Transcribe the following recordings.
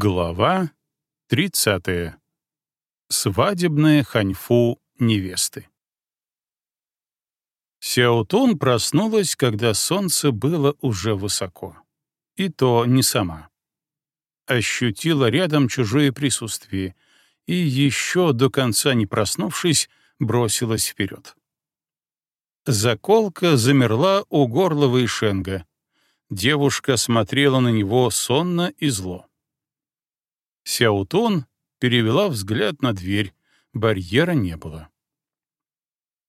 Глава 30. Свадебная ханьфу невесты. Сяотун проснулась, когда солнце было уже высоко. И то не сама. Ощутила рядом чужое присутствие и, еще до конца не проснувшись, бросилась вперед. Заколка замерла у горла Вэйшенга. Девушка смотрела на него сонно и зло. Сяутун перевела взгляд на дверь. Барьера не было.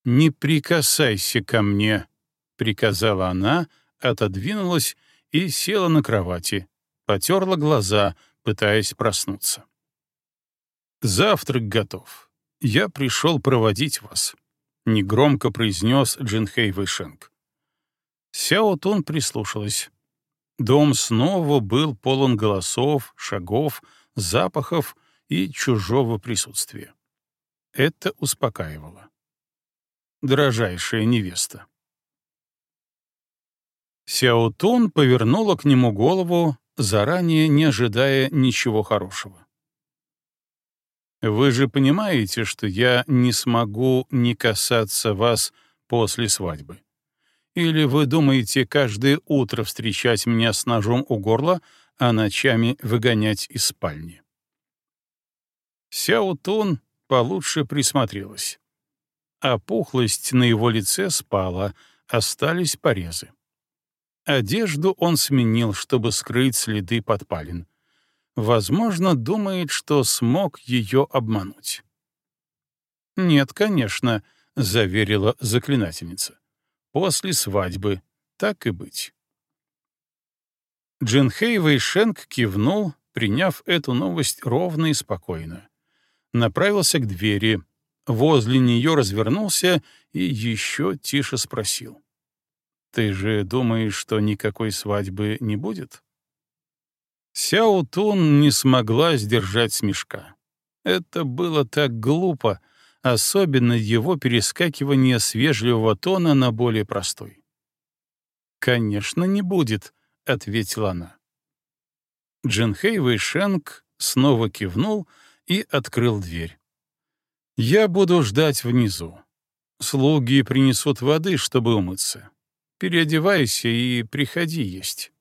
«Не прикасайся ко мне», — приказала она, отодвинулась и села на кровати, потерла глаза, пытаясь проснуться. «Завтрак готов. Я пришел проводить вас», — негромко произнес Джинхэй Вэйшенг. Сяо Тун прислушалась. Дом снова был полон голосов, шагов, запахов и чужого присутствия. Это успокаивало. Дорожайшая невеста. Сяотун повернула к нему голову, заранее не ожидая ничего хорошего. «Вы же понимаете, что я не смогу не касаться вас после свадьбы? Или вы думаете каждое утро встречать меня с ножом у горла, а ночами выгонять из спальни. Сяо Тун получше присмотрелась. Опухлость на его лице спала, остались порезы. Одежду он сменил, чтобы скрыть следы подпалин. Возможно, думает, что смог ее обмануть. «Нет, конечно», — заверила заклинательница. «После свадьбы, так и быть». Джинхэй Вэйшенг кивнул, приняв эту новость ровно и спокойно. Направился к двери, возле нее развернулся и еще тише спросил. «Ты же думаешь, что никакой свадьбы не будет?» Сяо Тун не смогла сдержать смешка. Это было так глупо, особенно его перескакивание с вежливого тона на более простой. «Конечно, не будет», — ответила она. Джинхэй Вэйшенг снова кивнул и открыл дверь. «Я буду ждать внизу. Слуги принесут воды, чтобы умыться. Переодевайся и приходи есть».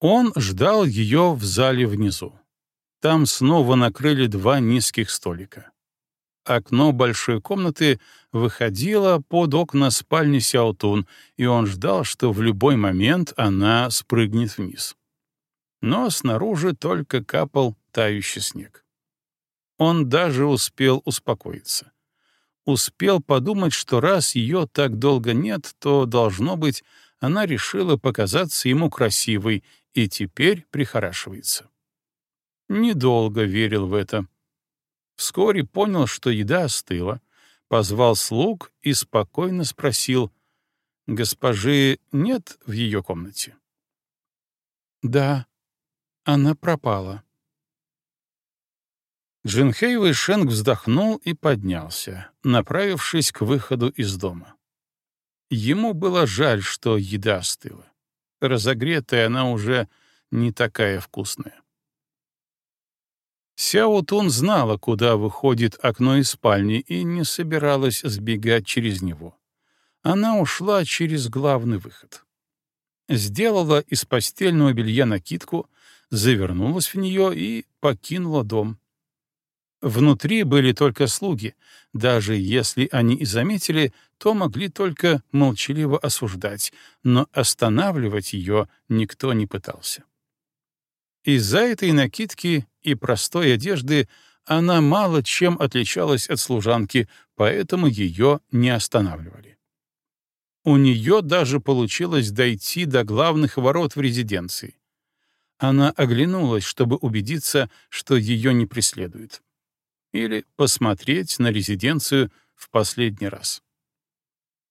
Он ждал ее в зале внизу. Там снова накрыли два низких столика. Окно большой комнаты выходило под окна спальни Сяотун, и он ждал, что в любой момент она спрыгнет вниз. Но снаружи только капал тающий снег. Он даже успел успокоиться. Успел подумать, что раз ее так долго нет, то, должно быть, она решила показаться ему красивой и теперь прихорашивается. Недолго верил в это. Вскоре понял, что еда остыла, позвал слуг и спокойно спросил, «Госпожи нет в ее комнате?» «Да, она пропала». Джинхэй Вэйшенг вздохнул и поднялся, направившись к выходу из дома. Ему было жаль, что еда остыла. Разогретая она уже не такая вкусная. Сяо Тун знала, куда выходит окно из спальни, и не собиралась сбегать через него. Она ушла через главный выход. Сделала из постельного белья накидку, завернулась в нее и покинула дом. Внутри были только слуги. Даже если они и заметили, то могли только молчаливо осуждать, но останавливать ее никто не пытался. Из-за этой накидки и простой одежды она мало чем отличалась от служанки, поэтому ее не останавливали. У нее даже получилось дойти до главных ворот в резиденции. Она оглянулась, чтобы убедиться, что ее не преследуют. Или посмотреть на резиденцию в последний раз.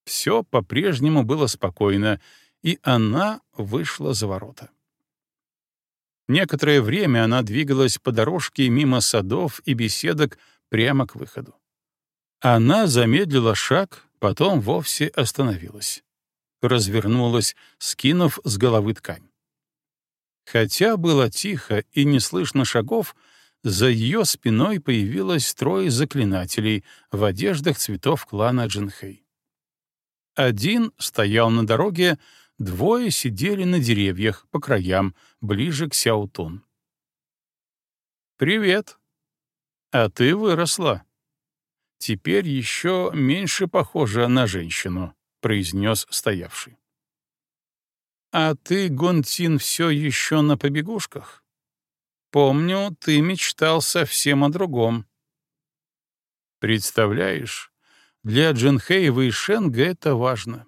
Все по-прежнему было спокойно, и она вышла за ворота. Некоторое время она двигалась по дорожке мимо садов и беседок прямо к выходу. Она замедлила шаг, потом вовсе остановилась. Развернулась, скинув с головы ткань. Хотя было тихо и не слышно шагов, за ее спиной появилось трое заклинателей в одеждах цветов клана Джинхэй. Один стоял на дороге, двое сидели на деревьях по краям, ближе к Сяутун. «Привет. А ты выросла. Теперь еще меньше похожа на женщину», — произнес стоявший. «А ты, Гонтин, все еще на побегушках?» Помню, ты мечтал совсем о другом. Представляешь, для Джинхеева и Шенга это важно.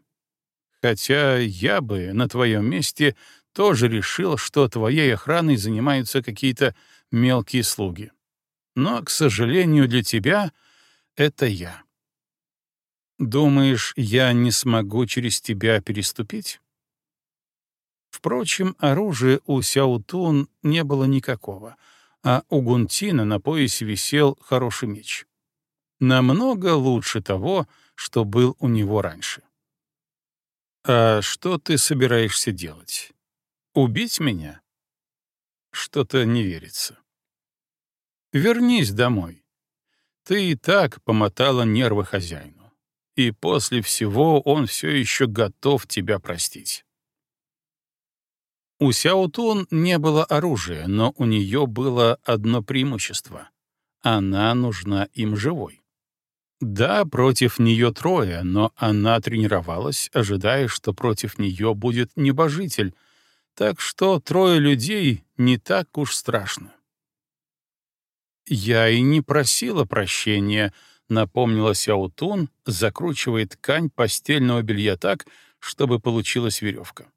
Хотя я бы на твоем месте тоже решил, что твоей охраной занимаются какие-то мелкие слуги. Но, к сожалению, для тебя это я. Думаешь, я не смогу через тебя переступить? Впрочем, оружия у Сяутун не было никакого, а у Гунтина на поясе висел хороший меч. Намного лучше того, что был у него раньше. «А что ты собираешься делать? Убить меня?» Что-то не верится. «Вернись домой. Ты и так помотала нервы хозяину, и после всего он все еще готов тебя простить». У Сяотун не было оружия, но у нее было одно преимущество — она нужна им живой. Да, против нее трое, но она тренировалась, ожидая, что против нее будет небожитель, так что трое людей не так уж страшно. «Я и не просила прощения», — напомнила Сяутун, закручивая ткань постельного белья так, чтобы получилась веревка.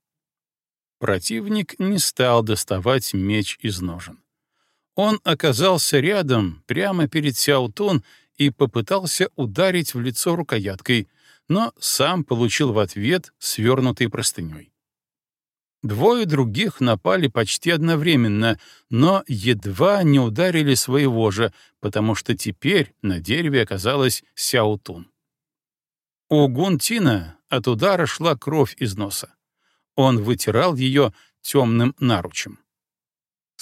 Противник не стал доставать меч из ножен. Он оказался рядом, прямо перед Сяутун, и попытался ударить в лицо рукояткой, но сам получил в ответ свернутой простыней. Двое других напали почти одновременно, но едва не ударили своего же, потому что теперь на дереве оказалась Сяутун. У Гунтина от удара шла кровь из носа. Он вытирал ее темным наручем.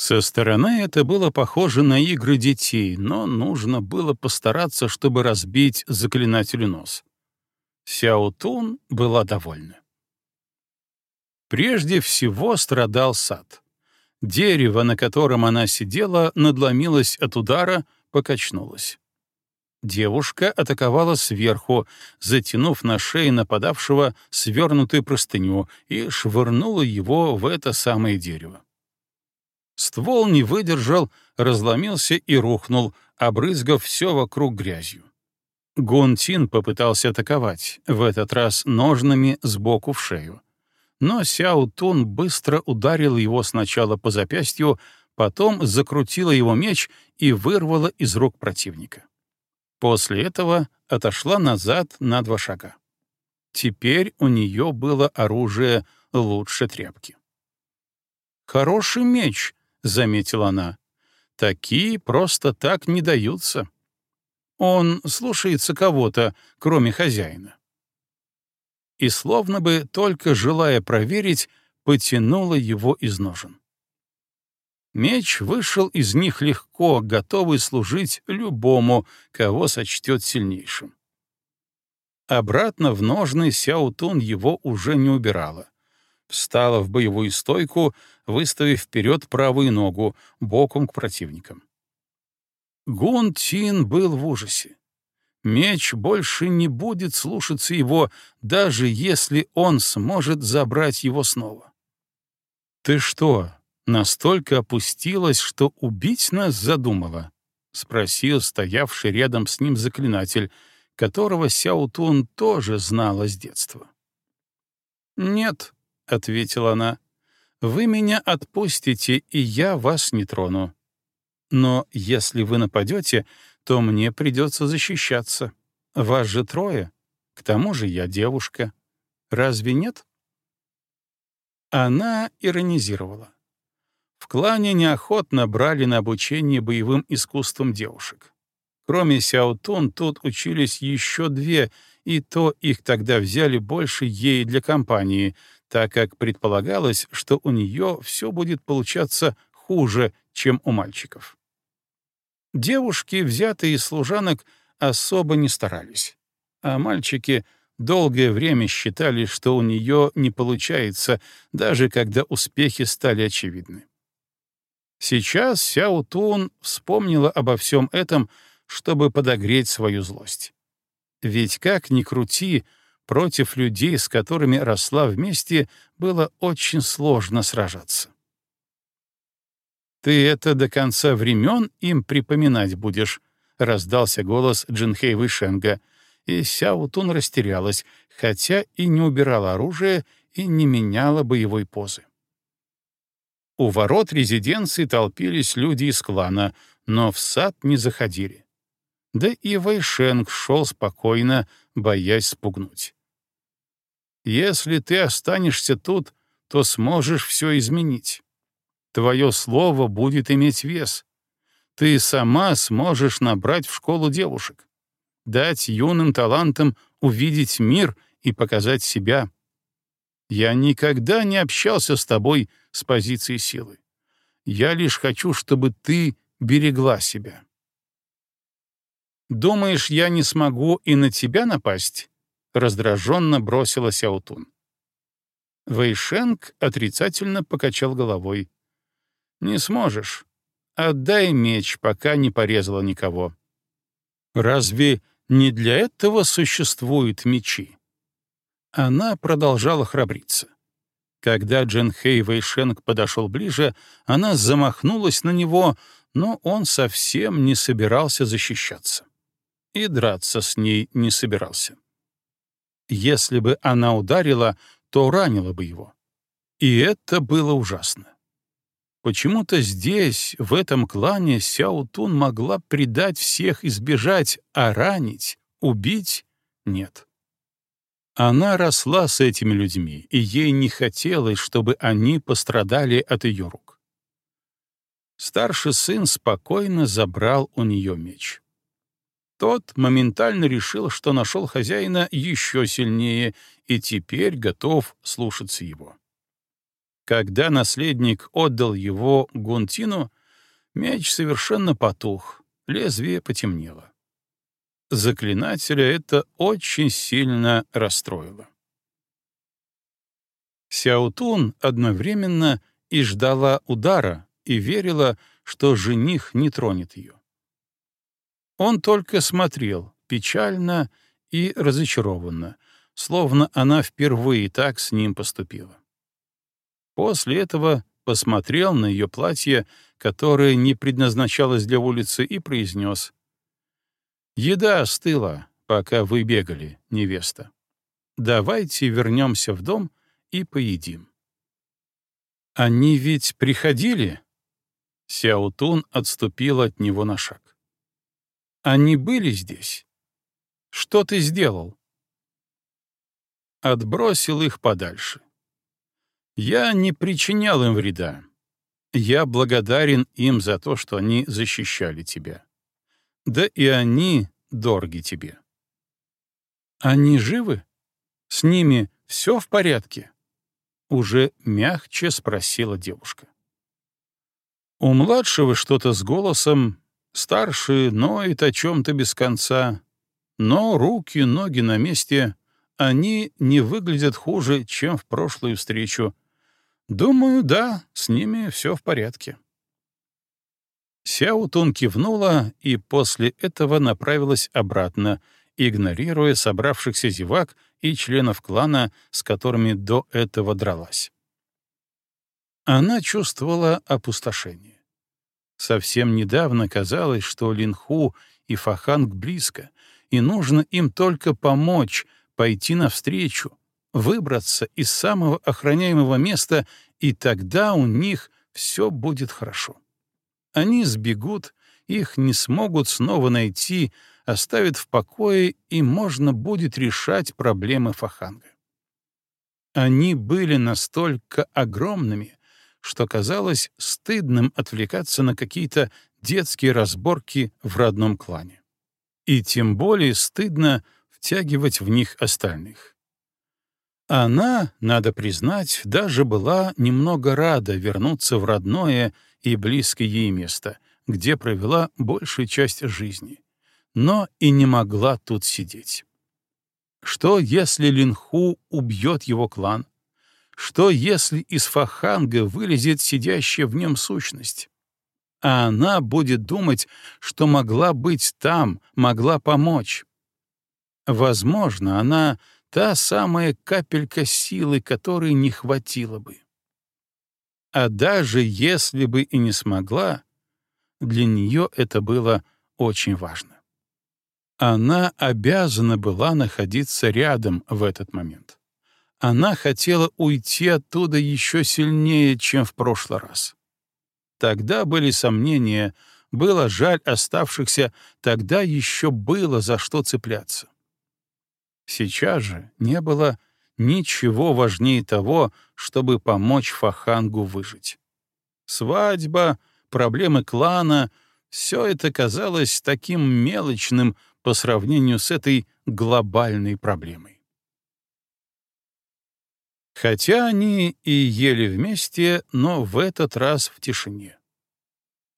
Со стороны это было похоже на игры детей, но нужно было постараться, чтобы разбить заклинателю нос. Сяотун была довольна. Прежде всего страдал сад. Дерево, на котором она сидела, надломилось от удара, покачнулось. Девушка атаковала сверху, затянув на шее нападавшего свернутую простыню и швырнула его в это самое дерево. Ствол не выдержал, разломился и рухнул, обрызгав все вокруг грязью. Гунтин попытался атаковать, в этот раз ножными сбоку в шею. Но Сяо Тун быстро ударил его сначала по запястью, потом закрутила его меч и вырвала из рук противника. После этого отошла назад на два шага. Теперь у нее было оружие лучше тряпки. «Хороший меч», — заметила она. «Такие просто так не даются. Он слушается кого-то, кроме хозяина». И словно бы, только желая проверить, потянула его из ножен. Меч вышел из них легко, готовый служить любому, кого сочтет сильнейшим. Обратно в ножны Сяутун его уже не убирала. Встала в боевую стойку, выставив вперед правую ногу, боком к противникам. Гун Тин был в ужасе. Меч больше не будет слушаться его, даже если он сможет забрать его снова. «Ты что, настолько опустилась, что убить нас задумала? — спросил стоявший рядом с ним заклинатель, которого Сяутун тоже знала с детства. «Нет», — ответила она, — «вы меня отпустите, и я вас не трону. Но если вы нападете, то мне придется защищаться. Вас же трое. К тому же я девушка. Разве нет?» Она иронизировала. В клане неохотно брали на обучение боевым искусствам девушек. Кроме Сяотун, тут учились еще две, и то их тогда взяли больше ей для компании, так как предполагалось, что у нее все будет получаться хуже, чем у мальчиков. Девушки, взятые из служанок, особо не старались, а мальчики долгое время считали, что у нее не получается, даже когда успехи стали очевидны. Сейчас Сяо Тун вспомнила обо всем этом, чтобы подогреть свою злость. Ведь как ни крути, против людей, с которыми росла вместе, было очень сложно сражаться. «Ты это до конца времен им припоминать будешь», — раздался голос Джинхэй Вышенга, и Сяо Тун растерялась, хотя и не убирала оружие и не меняла боевой позы. У ворот резиденции толпились люди из клана, но в сад не заходили. Да и Вэйшенг шел спокойно, боясь спугнуть. «Если ты останешься тут, то сможешь все изменить. Твое слово будет иметь вес. Ты сама сможешь набрать в школу девушек, дать юным талантам увидеть мир и показать себя. Я никогда не общался с тобой с позиции силы. Я лишь хочу, чтобы ты берегла себя. «Думаешь, я не смогу и на тебя напасть?» — раздраженно бросила Сяутун. Вэйшенг отрицательно покачал головой. «Не сможешь. Отдай меч, пока не порезала никого. Разве не для этого существуют мечи?» Она продолжала храбриться. Когда Джен Хэй Вэйшенг подошел ближе, она замахнулась на него, но он совсем не собирался защищаться. И драться с ней не собирался. Если бы она ударила, то ранила бы его. И это было ужасно. Почему-то здесь, в этом клане, Сяо Тун могла предать всех и сбежать, а ранить, убить — нет. Она росла с этими людьми, и ей не хотелось, чтобы они пострадали от ее рук. Старший сын спокойно забрал у нее меч. Тот моментально решил, что нашел хозяина еще сильнее и теперь готов слушаться его. Когда наследник отдал его Гунтину, меч совершенно потух, лезвие потемнело. Заклинателя это очень сильно расстроило. Сяутун одновременно и ждала удара, и верила, что жених не тронет ее. Он только смотрел, печально и разочарованно, словно она впервые так с ним поступила. После этого посмотрел на ее платье, которое не предназначалось для улицы, и произнес Еда остыла, пока вы бегали, невеста. Давайте вернемся в дом и поедим. Они ведь приходили? Сяутун отступил от него на шаг. Они были здесь? Что ты сделал? Отбросил их подальше. Я не причинял им вреда. Я благодарен им за то, что они защищали тебя да и они дороги тебе. Они живы? С ними все в порядке? Уже мягче спросила девушка. У младшего что-то с голосом, старший ноет о чем-то без конца, но руки, ноги на месте, они не выглядят хуже, чем в прошлую встречу. Думаю, да, с ними все в порядке. Сяутун кивнула и после этого направилась обратно, игнорируя собравшихся зевак и членов клана, с которыми до этого дралась. Она чувствовала опустошение. Совсем недавно казалось, что Линху и Фаханг близко, и нужно им только помочь, пойти навстречу, выбраться из самого охраняемого места, и тогда у них все будет хорошо. Они сбегут, их не смогут снова найти, оставят в покое, и можно будет решать проблемы Фаханга. Они были настолько огромными, что казалось стыдным отвлекаться на какие-то детские разборки в родном клане. И тем более стыдно втягивать в них остальных. Она, надо признать, даже была немного рада вернуться в родное и близкое ей место, где провела большую часть жизни, но и не могла тут сидеть. Что, если Линху убьет его клан? Что, если из Фаханга вылезет сидящая в нем сущность? А она будет думать, что могла быть там, могла помочь. Возможно, она — та самая капелька силы, которой не хватило бы. А даже если бы и не смогла, для нее это было очень важно. Она обязана была находиться рядом в этот момент. Она хотела уйти оттуда еще сильнее, чем в прошлый раз. Тогда были сомнения, было жаль оставшихся, тогда еще было за что цепляться. Сейчас же не было ничего важнее того, чтобы помочь Фахангу выжить. Свадьба, проблемы клана — все это казалось таким мелочным по сравнению с этой глобальной проблемой. Хотя они и ели вместе, но в этот раз в тишине.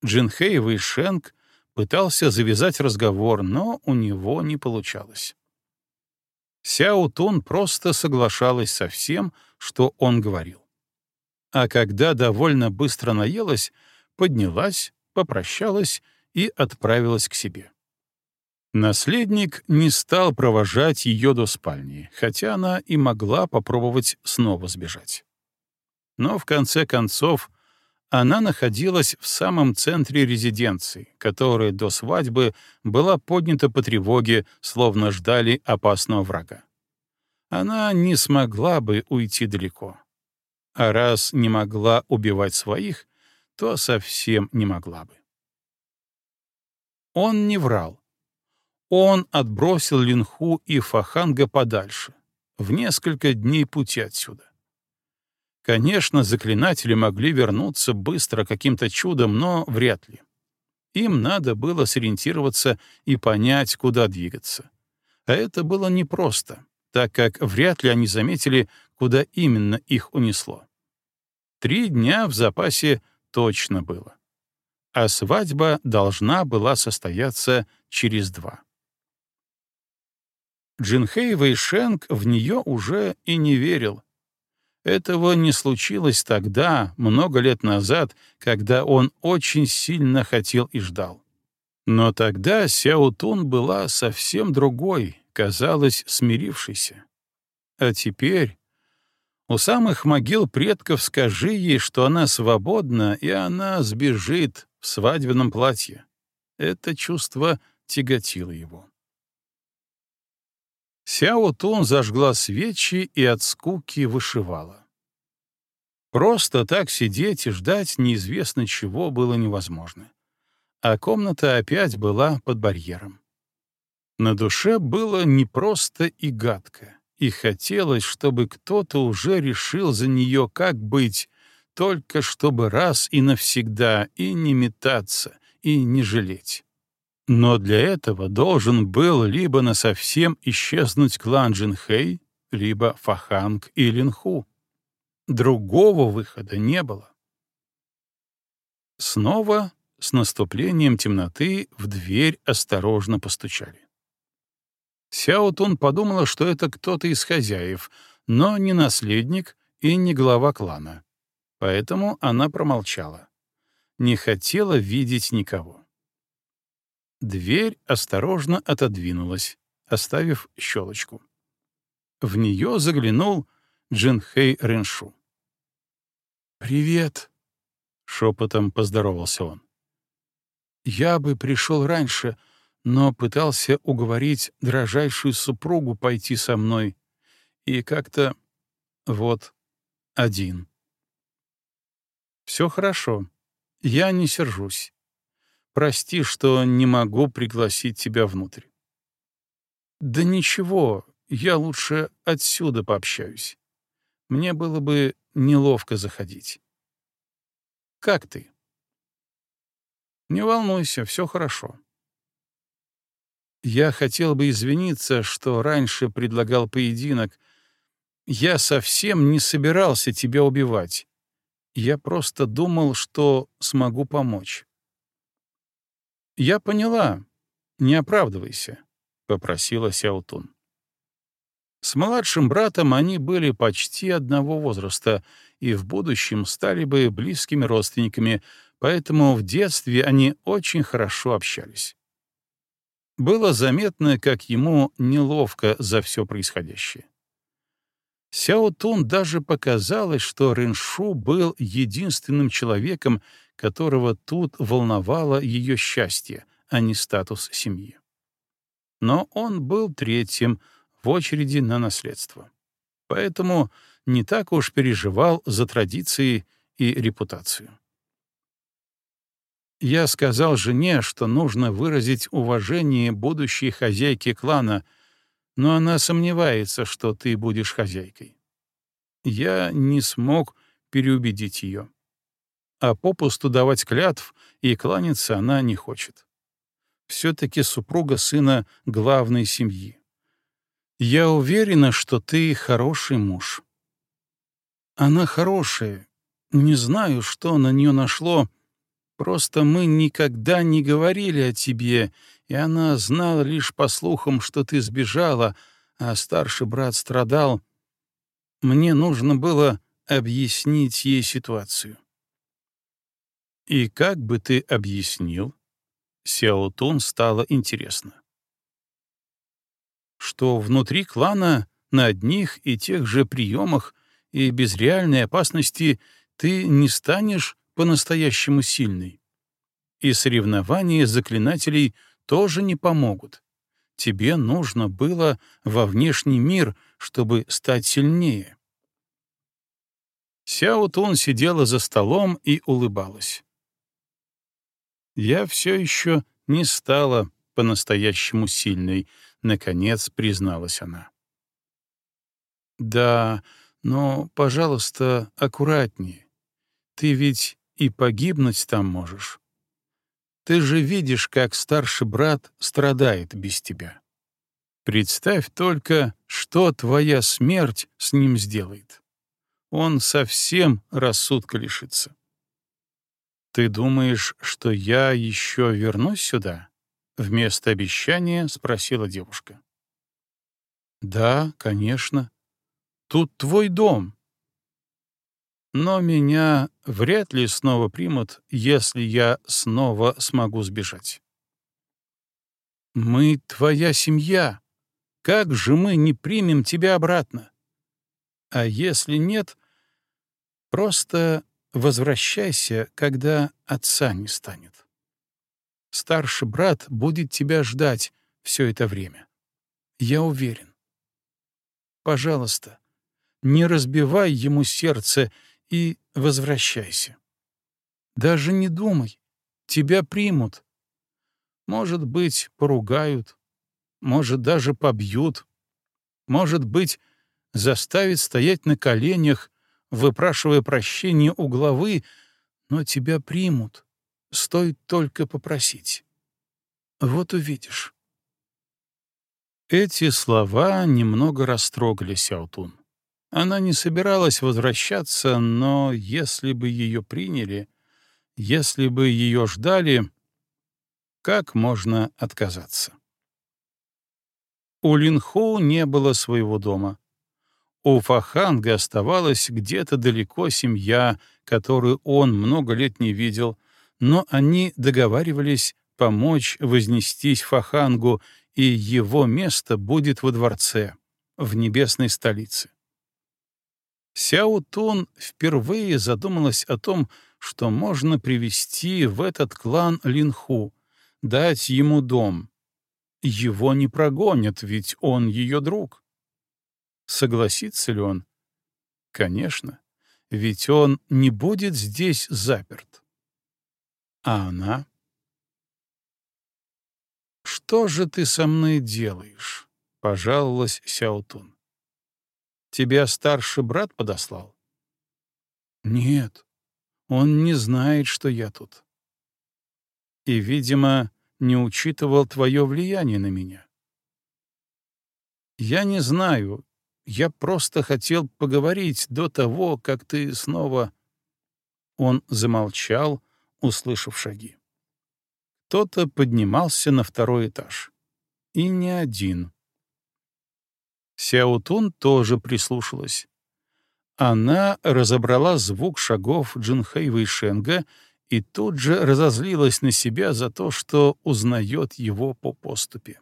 Джинхей Вэйшенг пытался завязать разговор, но у него не получалось. Сяо Тун просто соглашалась со всем, что он говорил. А когда довольно быстро наелась, поднялась, попрощалась и отправилась к себе. Наследник не стал провожать ее до спальни, хотя она и могла попробовать снова сбежать. Но в конце концов она находилась в самом центре резиденции, которая до свадьбы была поднята по тревоге, словно ждали опасного врага. Она не смогла бы уйти далеко. А раз не могла убивать своих, то совсем не могла бы. Он не врал. Он отбросил Линху и Фаханга подальше, в несколько дней пути отсюда. Конечно, заклинатели могли вернуться быстро каким-то чудом, но вряд ли. Им надо было сориентироваться и понять, куда двигаться. А это было непросто, так как вряд ли они заметили, куда именно их унесло. Три дня в запасе точно было. А свадьба должна была состояться через два. Джинхей Вэйшенг в нее уже и не верил. Этого не случилось тогда, много лет назад, когда он очень сильно хотел и ждал. Но тогда Сяо Тун была совсем другой, казалось, смирившейся. А теперь у самых могил предков скажи ей, что она свободна, и она сбежит в свадебном платье. Это чувство тяготило его. Сяо Тун зажгла свечи и от скуки вышивала. Просто так сидеть и ждать неизвестно чего было невозможно. А комната опять была под барьером. На душе было непросто и гадко, и хотелось, чтобы кто-то уже решил за нее, как быть, только чтобы раз и навсегда и не метаться, и не жалеть. Но для этого должен был либо насовсем исчезнуть клан Джинхэй, либо Фаханг и Линху. Другого выхода не было. Снова, с наступлением темноты, в дверь осторожно постучали. Сяо Тун подумала, что это кто-то из хозяев, но не наследник и не глава клана. Поэтому она промолчала. Не хотела видеть никого. Дверь осторожно отодвинулась, оставив щелочку. В нее заглянул Джинхэй Реншу. «Привет», — шепотом поздоровался он. «Я бы пришел раньше, но пытался уговорить дрожайшую супругу пойти со мной. И как-то... вот, один». «Все хорошо. Я не сержусь. Прости, что не могу пригласить тебя внутрь. Да ничего, я лучше отсюда пообщаюсь. Мне было бы неловко заходить. Как ты? Не волнуйся, все хорошо. Я хотел бы извиниться, что раньше предлагал поединок. Я совсем не собирался тебя убивать. Я просто думал, что смогу помочь. Я поняла. Не оправдывайся, — попросила Сяутун. С младшим братом они были почти одного возраста и в будущем стали бы близкими родственниками, поэтому в детстве они очень хорошо общались. Было заметно, как ему неловко за все происходящее. Сяо Тун даже показалось, что Рэншу был единственным человеком, которого тут волновало ее счастье, а не статус семьи. Но он был третьим в очереди на наследство. Поэтому не так уж переживал за традиции и репутацию. Я сказал жене, что нужно выразить уважение будущей хозяйке клана, но она сомневается, что ты будешь хозяйкой. Я не смог переубедить ее. А попусту давать клятв и кланяться она не хочет. Все-таки супруга сына главной семьи. Я уверена, что ты хороший муж. Она хорошая. Не знаю, что на нее нашло, — Просто мы никогда не говорили о тебе, и она знала лишь по слухам, что ты сбежала, а старший брат страдал. Мне нужно было объяснить ей ситуацию. «И как бы ты объяснил?» Сяо стало интересно. «Что внутри клана на одних и тех же приемах и без реальной опасности ты не станешь по-настоящему сильный. И соревнования заклинателей тоже не помогут. Тебе нужно было во внешний мир, чтобы стать сильнее. Сяо Тун сидела за столом и улыбалась. «Я все еще не стала по-настоящему сильной», — наконец призналась она. «Да, но, пожалуйста, аккуратнее. Ты ведь и погибнуть там можешь. Ты же видишь, как старший брат страдает без тебя. Представь только, что твоя смерть с ним сделает. Он совсем рассудка лишится. «Ты думаешь, что я еще вернусь сюда?» Вместо обещания спросила девушка. «Да, конечно. Тут твой дом. Но меня вряд ли снова примут, если я снова смогу сбежать. Мы твоя семья. Как же мы не примем тебя обратно? А если нет, просто возвращайся, когда отца не станет. Старший брат будет тебя ждать все это время. Я уверен. Пожалуйста, не разбивай ему сердце и возвращайся. Даже не думай, тебя примут. Может быть, поругают, может, даже побьют, может быть, заставят стоять на коленях, выпрашивая прощения у главы, но тебя примут, стоит только попросить. Вот увидишь. Эти слова немного растрогали Сяутун. Она не собиралась возвращаться, но если бы ее приняли, если бы ее ждали, как можно отказаться? У Линхоу не было своего дома. У Фаханга оставалась где-то далеко семья, которую он много лет не видел, но они договаривались помочь вознестись Фахангу, и его место будет во дворце, в небесной столице. Сяо Тун впервые задумалась о том, что можно привести в этот клан Линху, дать ему дом. Его не прогонят, ведь он ее друг. Согласится ли он? Конечно, ведь он не будет здесь заперт. А она? «Что же ты со мной делаешь?» — пожаловалась Сяотун. Тебя старший брат подослал? Нет, он не знает, что я тут. И, видимо, не учитывал твое влияние на меня. Я не знаю, я просто хотел поговорить до того, как ты снова...» Он замолчал, услышав шаги. Кто-то поднимался на второй этаж. И не один. Сяутун тоже прислушалась. Она разобрала звук шагов Джинхэй Вэйшенга и тут же разозлилась на себя за то, что узнает его по поступе.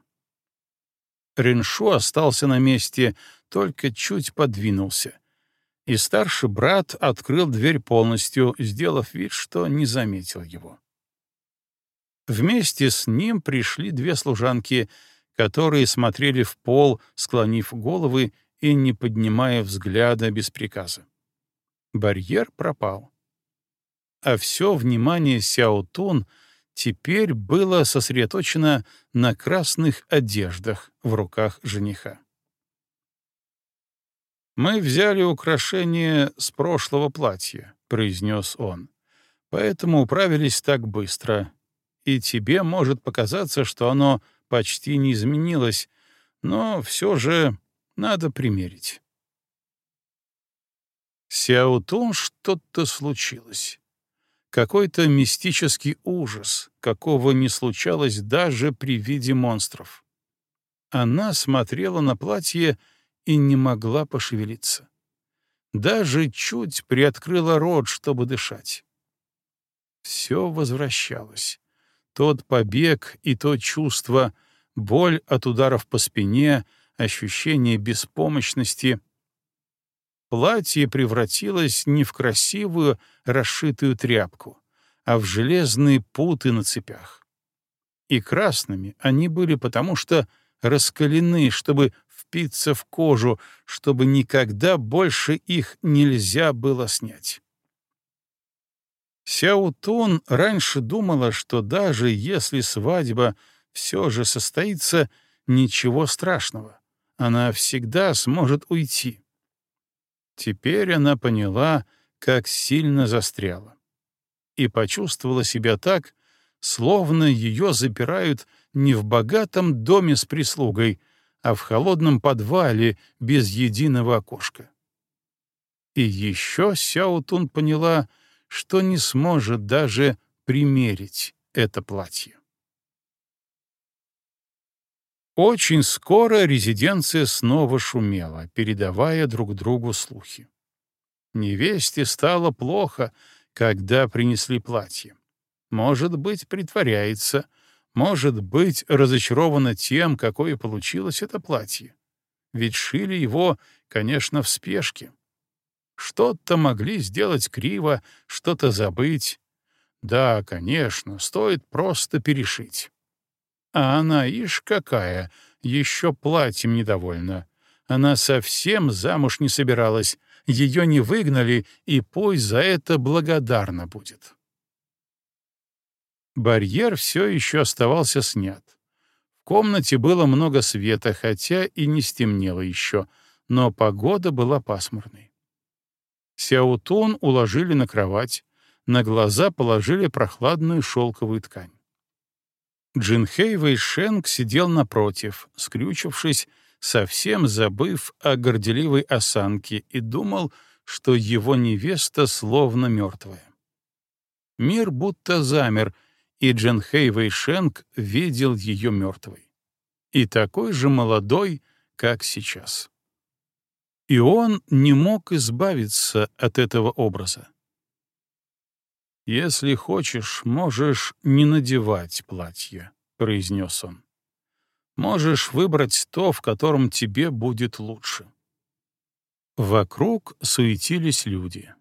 Риншу остался на месте, только чуть подвинулся. И старший брат открыл дверь полностью, сделав вид, что не заметил его. Вместе с ним пришли две служанки, которые смотрели в пол, склонив головы и не поднимая взгляда без приказа. Барьер пропал. А все внимание Сяо Тун теперь было сосредоточено на красных одеждах в руках жениха. «Мы взяли украшение с прошлого платья», — произнес он. «Поэтому управились так быстро. И тебе может показаться, что оно почти не изменилось, но все же надо примерить». Сяутун что-то случилось. Какой-то мистический ужас, какого не случалось даже при виде монстров. Она смотрела на платье и не могла пошевелиться. Даже чуть приоткрыла рот, чтобы дышать. Все возвращалось. Тот побег и то чувство, боль от ударов по спине, ощущение беспомощности. Платье превратилось не в красивую, расшитую тряпку, а в железные путы на цепях. И красными они были потому, что раскалены, чтобы впиться в кожу, чтобы никогда больше их нельзя было снять. Сяутун раньше думала, что даже если свадьба все же состоится, ничего страшного, она всегда сможет уйти. Теперь она поняла, как сильно застряла. И почувствовала себя так, словно ее запирают не в богатом доме с прислугой, а в холодном подвале без единого окошка. И еще Сяутун поняла, что не сможет даже примерить это платье. Очень скоро резиденция снова шумела, передавая друг другу слухи. Невесте стало плохо, когда принесли платье. Может быть, притворяется — может быть, разочарована тем, какое получилось это платье. Ведь шили его, конечно, в спешке. Что-то могли сделать криво, что-то забыть. Да, конечно, стоит просто перешить. А она, ишь какая, еще платьем недовольна. Она совсем замуж не собиралась, ее не выгнали, и пусть за это благодарна будет. Барьер все еще оставался снят. В комнате было много света, хотя и не стемнело еще, но погода была пасмурной. Сяутун уложили на кровать, на глаза положили прохладную шелковую ткань. Джинхэй Вэйшенг сидел напротив, скрючившись, совсем забыв о горделивой осанке, и думал, что его невеста словно мертвая. Мир будто замер — и Джанхэй Вэйшенг видел ее мертвой. И такой же молодой, как сейчас. И он не мог избавиться от этого образа. «Если хочешь, можешь не надевать платье», — произнес он. «Можешь выбрать то, в котором тебе будет лучше». Вокруг суетились люди.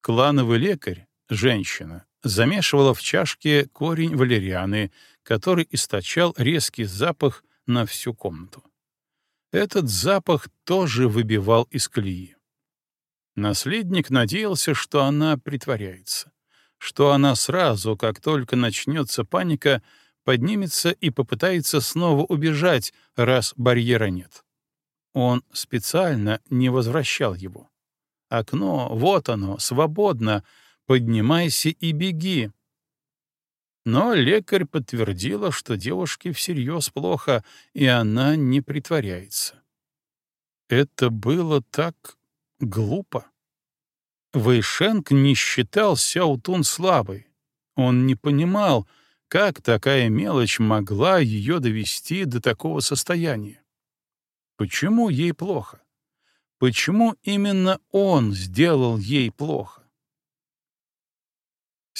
Клановый лекарь, женщина, замешивала в чашке корень валерианы, который источал резкий запах на всю комнату. Этот запах тоже выбивал из колеи. Наследник надеялся, что она притворяется, что она сразу, как только начнется паника, поднимется и попытается снова убежать, раз барьера нет. Он специально не возвращал его. Окно, вот оно, свободно, Поднимайся и беги. Но лекарь подтвердила, что девушке всерьез плохо, и она не притворяется. Это было так глупо. Вэйшенг не считал Сяутун слабой. Он не понимал, как такая мелочь могла ее довести до такого состояния. Почему ей плохо? Почему именно он сделал ей плохо?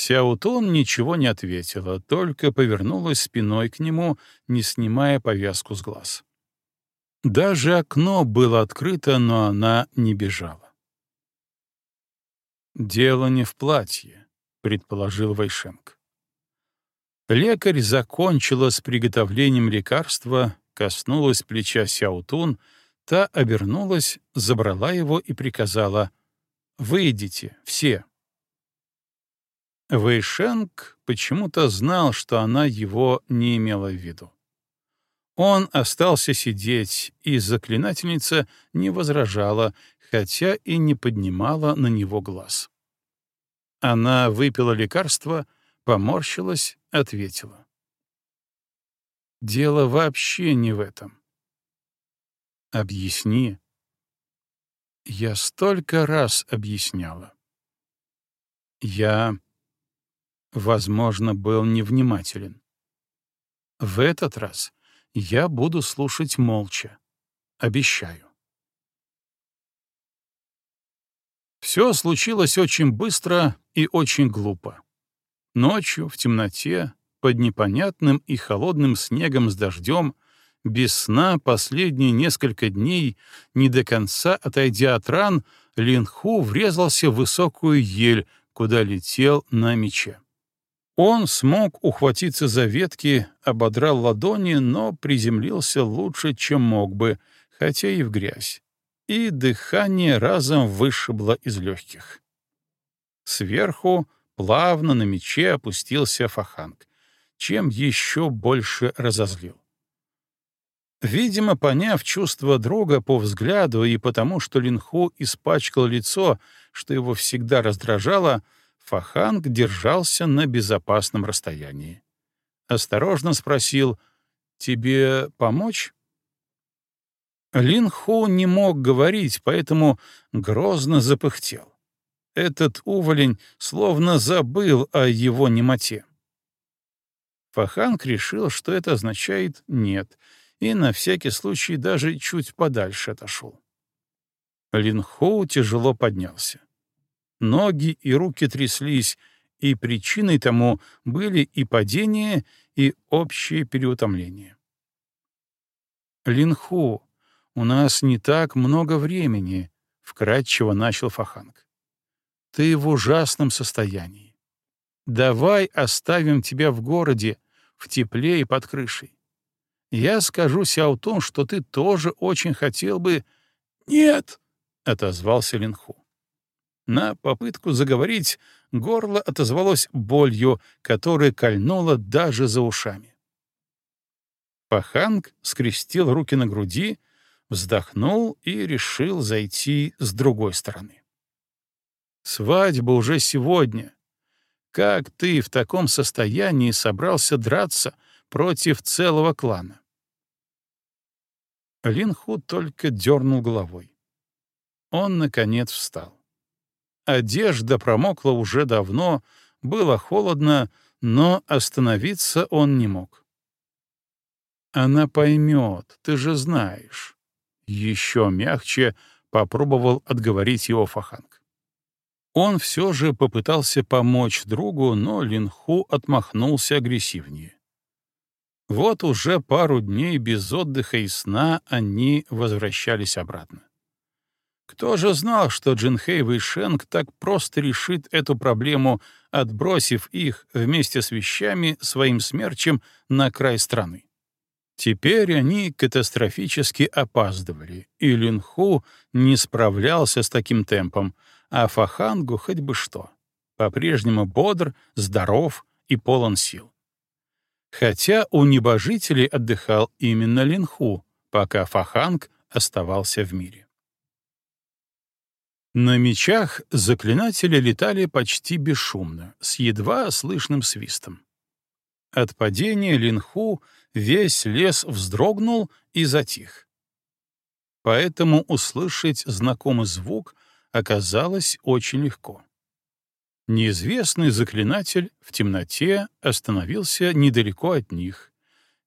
Сяутун ничего не ответила, только повернулась спиной к нему, не снимая повязку с глаз. Даже окно было открыто, но она не бежала. «Дело не в платье», — предположил Вайшенк. Лекарь закончила с приготовлением лекарства, коснулась плеча Сяутун, та обернулась, забрала его и приказала «Выйдите, все». Вэйшенг почему-то знал, что она его не имела в виду. Он остался сидеть, и заклинательница не возражала, хотя и не поднимала на него глаз. Она выпила лекарство, поморщилась, ответила. «Дело вообще не в этом». «Объясни». Я столько раз объясняла. Я, возможно, был невнимателен. В этот раз я буду слушать молча. Обещаю. Все случилось очень быстро и очень глупо. Ночью, в темноте, под непонятным и холодным снегом с дождем, без сна последние несколько дней, не до конца отойдя от ран, Линху врезался в высокую ель, куда летел на мече. Он смог ухватиться за ветки, ободрал ладони, но приземлился лучше, чем мог бы, хотя и в грязь и дыхание разом вышибло из легких. Сверху плавно на мече опустился Фаханг, чем еще больше разозлил. Видимо, поняв чувство друга по взгляду и потому, что Линху испачкал лицо, что его всегда раздражало, Фаханг держался на безопасном расстоянии. Осторожно спросил, «Тебе помочь?» Лин Хо не мог говорить, поэтому грозно запыхтел. Этот уволень словно забыл о его немоте. Фаханг решил, что это означает «нет», и на всякий случай даже чуть подальше отошел. Лин Хоу тяжело поднялся. Ноги и руки тряслись, и причиной тому были и падение, и общее переутомление. Линху, «У нас не так много времени», — вкратчиво начал Фаханг. «Ты в ужасном состоянии. Давай оставим тебя в городе, в тепле и под крышей. Я скажу Сяутун, что ты тоже очень хотел бы...» «Нет!» — отозвался Линху. На попытку заговорить горло отозвалось болью, которая кольнула даже за ушами. Паханг скрестил руки на груди, вздохнул и решил зайти с другой стороны. «Свадьба уже сегодня. Как ты в таком состоянии собрался драться против целого клана?» Линху только дернул головой. Он, наконец, встал. Одежда промокла уже давно, было холодно, но остановиться он не мог. «Она поймет, ты же знаешь еще мягче попробовал отговорить его Фаханг. Он все же попытался помочь другу, но Линху отмахнулся агрессивнее. Вот уже пару дней без отдыха и сна они возвращались обратно. Кто же знал, что Джинхэй Вэйшенг так просто решит эту проблему, отбросив их вместе с вещами своим смерчем на край страны? Теперь они катастрофически опаздывали, и Линху не справлялся с таким темпом, а Фахангу хоть бы что. По-прежнему бодр, здоров и полон сил. Хотя у небожителей отдыхал именно Линху, пока Фаханг оставался в мире. На мечах заклинатели летали почти бесшумно, с едва слышным свистом. От падения Линху весь лес вздрогнул и затих. поэтому услышать знакомый звук оказалось очень легко. Неизвестный заклинатель в темноте остановился недалеко от них,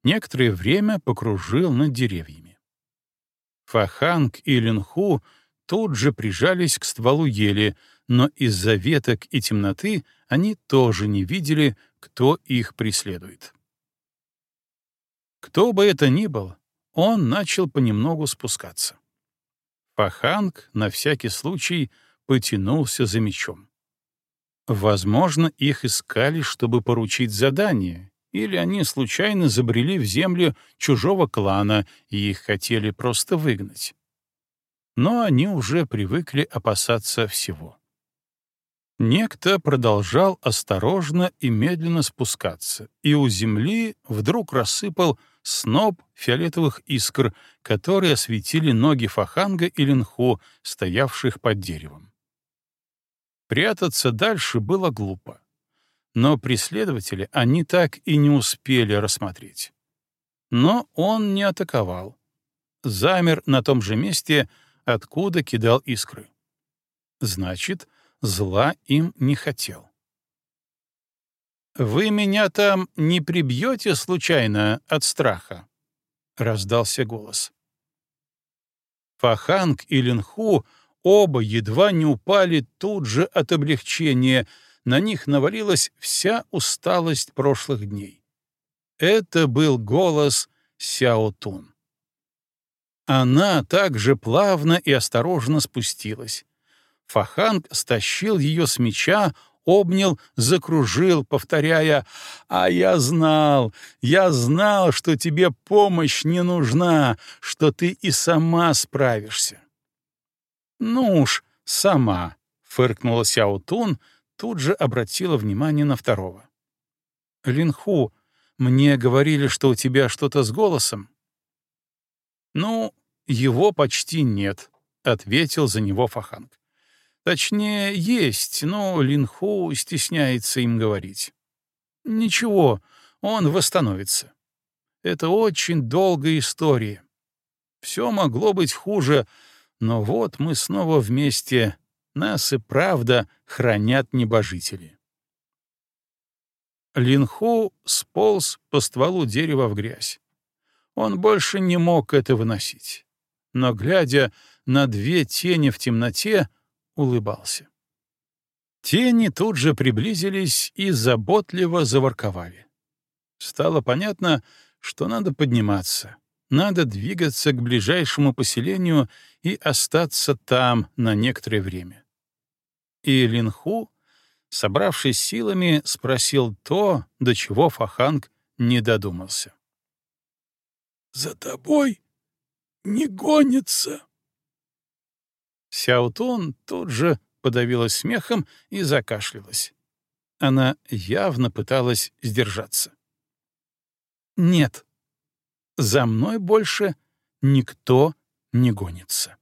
некоторое время покружил над деревьями. Фаханг и Линху тут же прижались к стволу ели, но из-за веток и темноты они тоже не видели, кто их преследует. Кто бы это ни был, он начал понемногу спускаться. Фаханг на всякий случай потянулся за мечом. Возможно, их искали, чтобы поручить задание, или они случайно забрели в землю чужого клана и их хотели просто выгнать. Но они уже привыкли опасаться всего. Некто продолжал осторожно и медленно спускаться, и у земли вдруг рассыпал сноп фиолетовых искр, которые осветили ноги Фаханга и Линху, стоявших под деревом. Прятаться дальше было глупо. Но преследователи они так и не успели рассмотреть. Но он не атаковал. Замер на том же месте, откуда кидал искры. Значит, зла им не хотел. «Вы меня там не прибьете случайно от страха?» — раздался голос. Фаханг и Линху оба едва не упали тут же от облегчения, на них навалилась вся усталость прошлых дней. Это был голос Сяо Тун. Она также плавно и осторожно спустилась. Фаханг стащил ее с меча, обнял, закружил, повторяя «А я знал, я знал, что тебе помощь не нужна, что ты и сама справишься». «Ну уж, сама», — фыркнула Сяо Тун, тут же обратила внимание на второго. «Линху, мне говорили, что у тебя что-то с голосом». «Ну, его почти нет», — ответил за него Фаханг. Точнее, есть, но Линху стесняется им говорить. Ничего, он восстановится. Это очень долгая история. Все могло быть хуже, но вот мы снова вместе. Нас и правда хранят небожители. Линху сполз по стволу дерева в грязь. Он больше не мог это выносить. Но, глядя на две тени в темноте, улыбался. Тени тут же приблизились и заботливо заворковали. Стало понятно, что надо подниматься, надо двигаться к ближайшему поселению и остаться там на некоторое время. И Линху, собравшись силами, спросил то, до чего Фаханг не додумался. «За тобой не гонится?» Сяутун тут же подавилась смехом и закашлялась. Она явно пыталась сдержаться. «Нет, за мной больше никто не гонится».